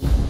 you